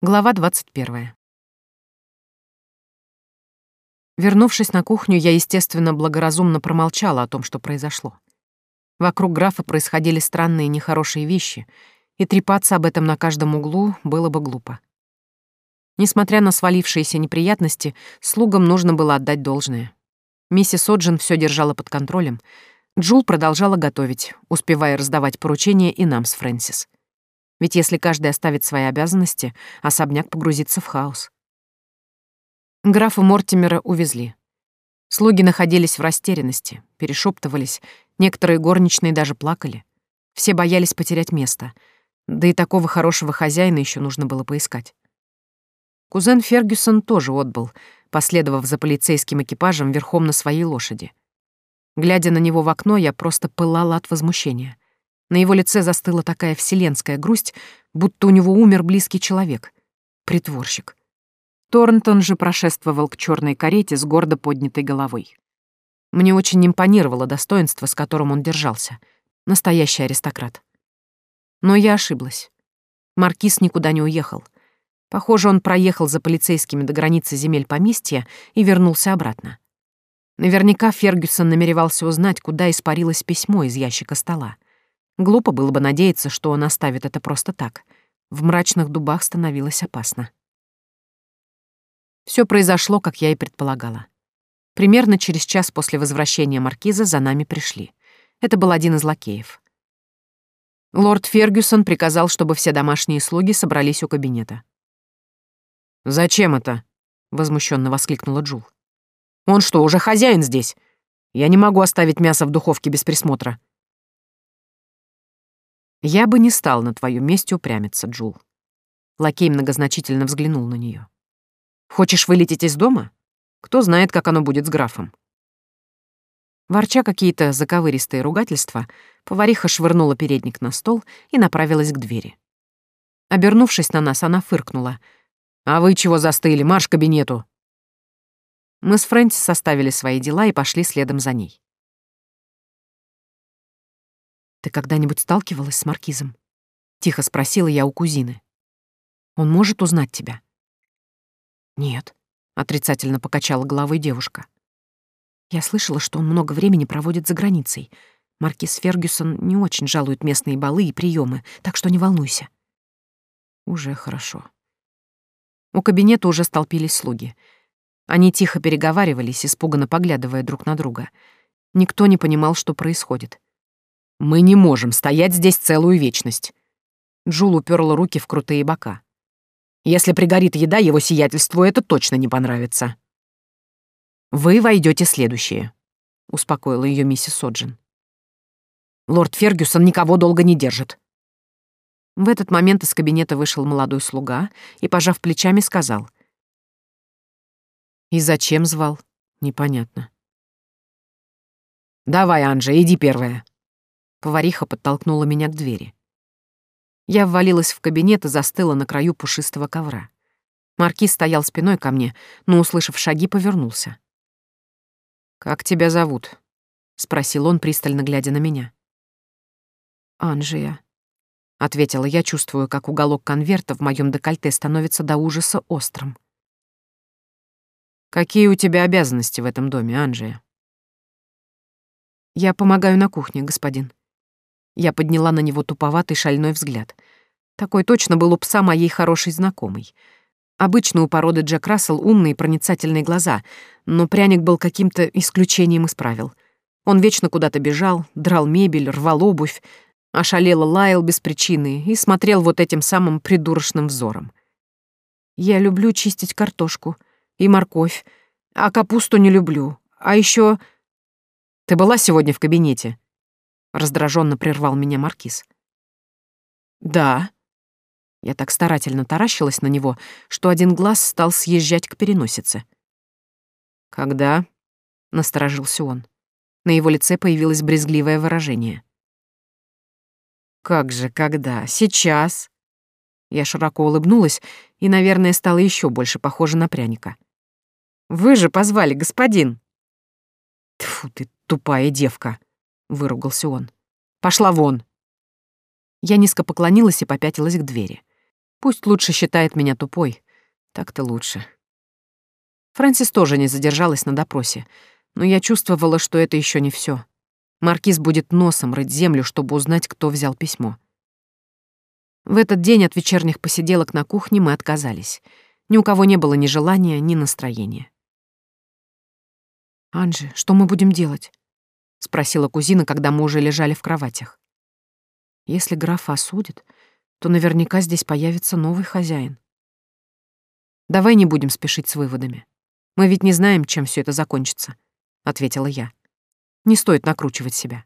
Глава 21. Вернувшись на кухню, я, естественно, благоразумно промолчала о том, что произошло. Вокруг графа происходили странные нехорошие вещи, и трепаться об этом на каждом углу было бы глупо. Несмотря на свалившиеся неприятности, слугам нужно было отдать должное. Миссис Оджин все держала под контролем. Джул продолжала готовить, успевая раздавать поручения и нам с Фрэнсис. Ведь если каждый оставит свои обязанности, особняк погрузится в хаос. Графа Мортимера увезли. Слуги находились в растерянности, перешептывались, некоторые горничные даже плакали. Все боялись потерять место, да и такого хорошего хозяина еще нужно было поискать. Кузен Фергюсон тоже отбыл, последовав за полицейским экипажем верхом на своей лошади. Глядя на него в окно, я просто пылала от возмущения — на его лице застыла такая вселенская грусть, будто у него умер близкий человек. Притворщик. Торнтон же прошествовал к черной карете с гордо поднятой головой. Мне очень импонировало достоинство, с которым он держался. Настоящий аристократ. Но я ошиблась. Маркиз никуда не уехал. Похоже, он проехал за полицейскими до границы земель поместья и вернулся обратно. Наверняка Фергюсон намеревался узнать, куда испарилось письмо из ящика стола. Глупо было бы надеяться, что он оставит это просто так. В мрачных дубах становилось опасно. Все произошло, как я и предполагала. Примерно через час после возвращения маркиза за нами пришли. Это был один из лакеев. Лорд Фергюсон приказал, чтобы все домашние слуги собрались у кабинета. «Зачем это?» — возмущенно воскликнула Джул. «Он что, уже хозяин здесь? Я не могу оставить мясо в духовке без присмотра. Я бы не стал на твоем месте упрямиться, Джул. Лакей многозначительно взглянул на нее. Хочешь вылететь из дома? Кто знает, как оно будет с графом. Ворча какие-то заковыристые ругательства, повариха швырнула передник на стол и направилась к двери. Обернувшись на нас, она фыркнула. «А вы чего застыли? Марш к кабинету!» Мы с Фрэнсис составили свои дела и пошли следом за ней. «Ты когда-нибудь сталкивалась с Маркизом?» — тихо спросила я у кузины. «Он может узнать тебя?» «Нет», — отрицательно покачала головой девушка. «Я слышала, что он много времени проводит за границей. Маркиз Фергюсон не очень жалует местные балы и приемы, так что не волнуйся». «Уже хорошо». У кабинета уже столпились слуги. Они тихо переговаривались, испуганно поглядывая друг на друга. Никто не понимал, что происходит. Мы не можем стоять здесь целую вечность. Джул уперла руки в крутые бока. Если пригорит еда, его сиятельству это точно не понравится. Вы войдете следующее, успокоила ее миссис Соджин. Лорд Фергюсон никого долго не держит. В этот момент из кабинета вышел молодой слуга и, пожав плечами, сказал. «И зачем звал? Непонятно». «Давай, Анжа, иди первая», Повариха подтолкнула меня к двери. Я ввалилась в кабинет и застыла на краю пушистого ковра. Маркиз стоял спиной ко мне, но, услышав шаги, повернулся. «Как тебя зовут?» — спросил он, пристально глядя на меня. «Анжия», — ответила я, чувствуя, как уголок конверта в моем декольте становится до ужаса острым. «Какие у тебя обязанности в этом доме, Анжия?» «Я помогаю на кухне, господин», я подняла на него туповатый шальной взгляд. Такой точно был у пса моей хорошей знакомой. Обычно у породы Джек Рассел умные проницательные глаза, но пряник был каким-то исключением из правил. Он вечно куда-то бежал, драл мебель, рвал обувь, ошалело лаял без причины и смотрел вот этим самым придурочным взором. Я люблю чистить картошку и морковь, а капусту не люблю. А еще Ты была сегодня в кабинете? Раздраженно прервал меня маркиз. Да. Я так старательно таращилась на него, что один глаз стал съезжать к переносице. Когда? насторожился он. На его лице появилось брезгливое выражение. Как же, когда? Сейчас. Я широко улыбнулась и, наверное, стала еще больше похожа на пряника. Вы же позвали, господин. Тфу ты, тупая девка. — выругался он. «Пошла вон!» Я низко поклонилась и попятилась к двери. Пусть лучше считает меня тупой. Так-то лучше. Фрэнсис тоже не задержалась на допросе, но я чувствовала, что это еще не все. Маркиз будет носом рыть землю, чтобы узнать, кто взял письмо. В этот день от вечерних посиделок на кухне мы отказались. Ни у кого не было ни желания, ни настроения. «Анжи, что мы будем делать?» — спросила кузина, когда мы уже лежали в кроватях. «Если графа осудит, то наверняка здесь появится новый хозяин. Давай не будем спешить с выводами. Мы ведь не знаем, чем все это закончится», — ответила я. «Не стоит накручивать себя».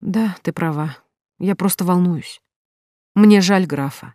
«Да, ты права. Я просто волнуюсь. Мне жаль графа.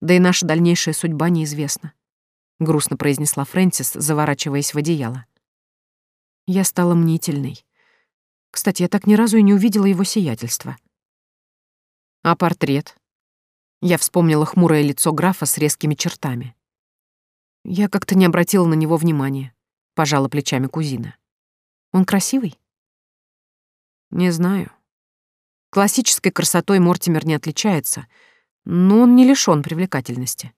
Да и наша дальнейшая судьба неизвестна», — грустно произнесла Фрэнсис, заворачиваясь в одеяло. Я стала мнительной. Кстати, я так ни разу и не увидела его сиятельства. А портрет? Я вспомнила хмурое лицо графа с резкими чертами. Я как-то не обратила на него внимания, пожала плечами кузина. Он красивый? Не знаю. Классической красотой Мортимер не отличается, но он не лишён привлекательности.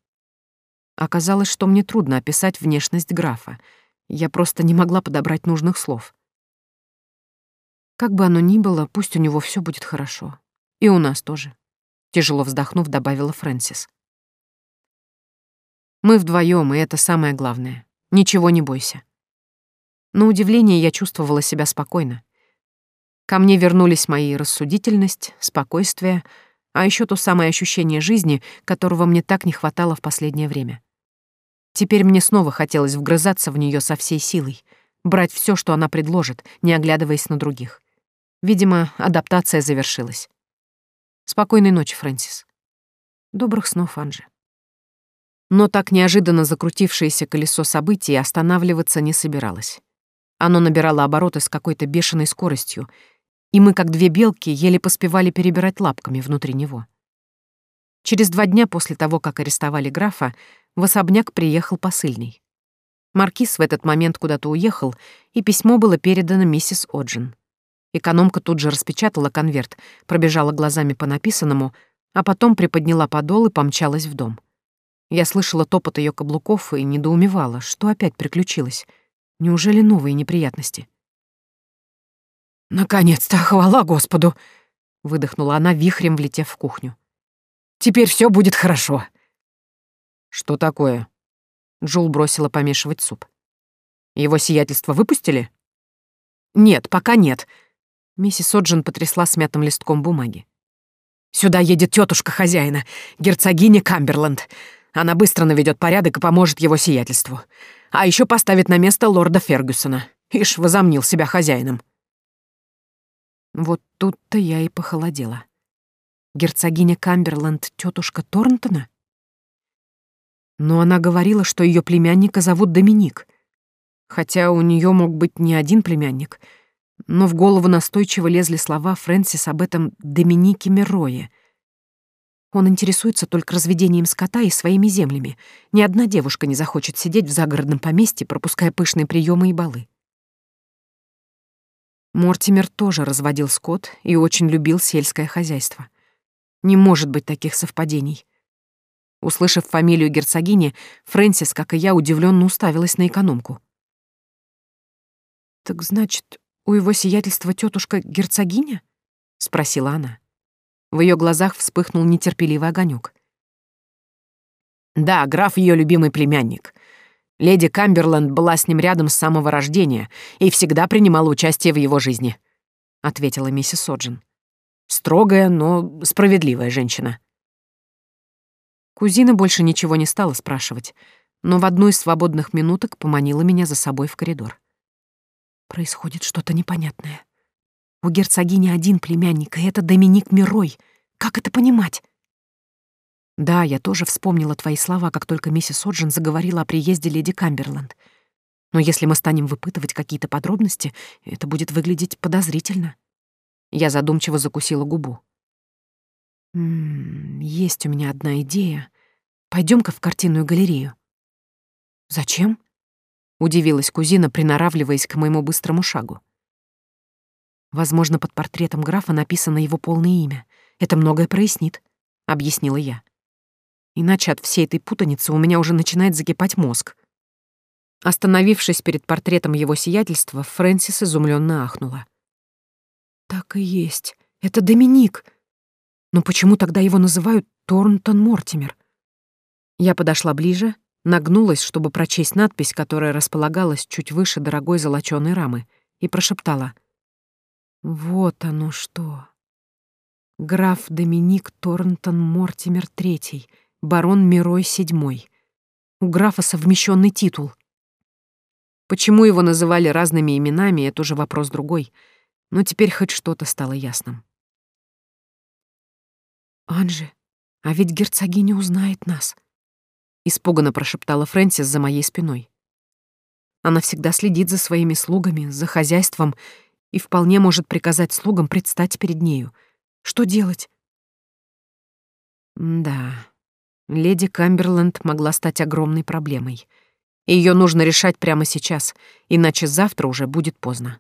Оказалось, что мне трудно описать внешность графа — я просто не могла подобрать нужных слов. Как бы оно ни было, пусть у него все будет хорошо. И у нас тоже. Тяжело вздохнув, добавила Фрэнсис. Мы вдвоем, и это самое главное. Ничего не бойся. На удивление я чувствовала себя спокойно. Ко мне вернулись мои рассудительность, спокойствие, а еще то самое ощущение жизни, которого мне так не хватало в последнее время. Теперь мне снова хотелось вгрызаться в нее со всей силой, брать все, что она предложит, не оглядываясь на других. Видимо, адаптация завершилась. Спокойной ночи, Фрэнсис. Добрых снов, Анжи. Но так неожиданно закрутившееся колесо событий останавливаться не собиралось. Оно набирало обороты с какой-то бешеной скоростью, и мы, как две белки, еле поспевали перебирать лапками внутри него. Через два дня после того, как арестовали графа, в особняк приехал посыльный. Маркиз в этот момент куда-то уехал, и письмо было передано миссис Оджин. Экономка тут же распечатала конверт, пробежала глазами по написанному, а потом приподняла подол и помчалась в дом. Я слышала топот ее каблуков и недоумевала, что опять приключилось. Неужели новые неприятности? «Наконец-то, хвала Господу!» — выдохнула она, вихрем влетев в кухню. «Теперь все будет хорошо!» «Что такое?» Джул бросила помешивать суп. «Его сиятельство выпустили?» «Нет, пока нет». Миссис Оджин потрясла смятым листком бумаги. «Сюда едет тетушка хозяина, герцогиня Камберленд. Она быстро наведет порядок и поможет его сиятельству. А еще поставит на место лорда Фергюсона. Ишь, возомнил себя хозяином». Вот тут-то я и похолодела. Герцогиня Камберленд — тетушка Торнтона? Но она говорила, что ее племянника зовут Доминик. Хотя у нее мог быть не один племянник. Но в голову настойчиво лезли слова Фрэнсис об этом Доминике Мерое. Он интересуется только разведением скота и своими землями. Ни одна девушка не захочет сидеть в загородном поместье, пропуская пышные приемы и балы. Мортимер тоже разводил скот и очень любил сельское хозяйство. Не может быть таких совпадений. Услышав фамилию герцогини, Фрэнсис, как и я, удивленно уставилась на экономку. «Так значит, у его сиятельства тетушка герцогиня?» — спросила она. В ее глазах вспыхнул нетерпеливый огонек. «Да, граф ее любимый племянник. Леди Камберленд была с ним рядом с самого рождения и всегда принимала участие в его жизни», — ответила миссис Соджин. «Строгая, но справедливая женщина». Кузина больше ничего не стала спрашивать, но в одну из свободных минуток поманила меня за собой в коридор. Происходит что-то непонятное. У герцогини один племянник, и это Доминик Мирой. Как это понимать? Да, я тоже вспомнила твои слова, как только миссис Оджин заговорила о приезде леди Камберленд. Но если мы станем выпытывать какие-то подробности, это будет выглядеть подозрительно. Я задумчиво закусила губу. М есть у меня одна идея. Пойдем-ка в картинную галерею. Зачем? Удивилась кузина, приноравливаясь к моему быстрому шагу. Возможно, под портретом графа написано его полное имя. Это многое прояснит, объяснила я. Иначе от всей этой путаницы у меня уже начинает закипать мозг. Остановившись перед портретом его сиятельства, Фрэнсис изумленно ахнула. «Так и есть. Это Доминик. Но почему тогда его называют Торнтон Мортимер?» Я подошла ближе, нагнулась, чтобы прочесть надпись, которая располагалась чуть выше дорогой золочёной рамы, и прошептала. «Вот оно что. Граф Доминик Торнтон Мортимер III, барон Мирой VII. У графа совмещенный титул. Почему его называли разными именами, это уже вопрос другой, но теперь хоть что-то стало ясным. «Анжи, а ведь герцогиня узнает нас», — испуганно прошептала Фрэнсис за моей спиной. Она всегда следит за своими слугами, за хозяйством и вполне может приказать слугам предстать перед нею. Что делать? Да, леди Камберленд могла стать огромной проблемой — ее нужно решать прямо сейчас, иначе завтра уже будет поздно.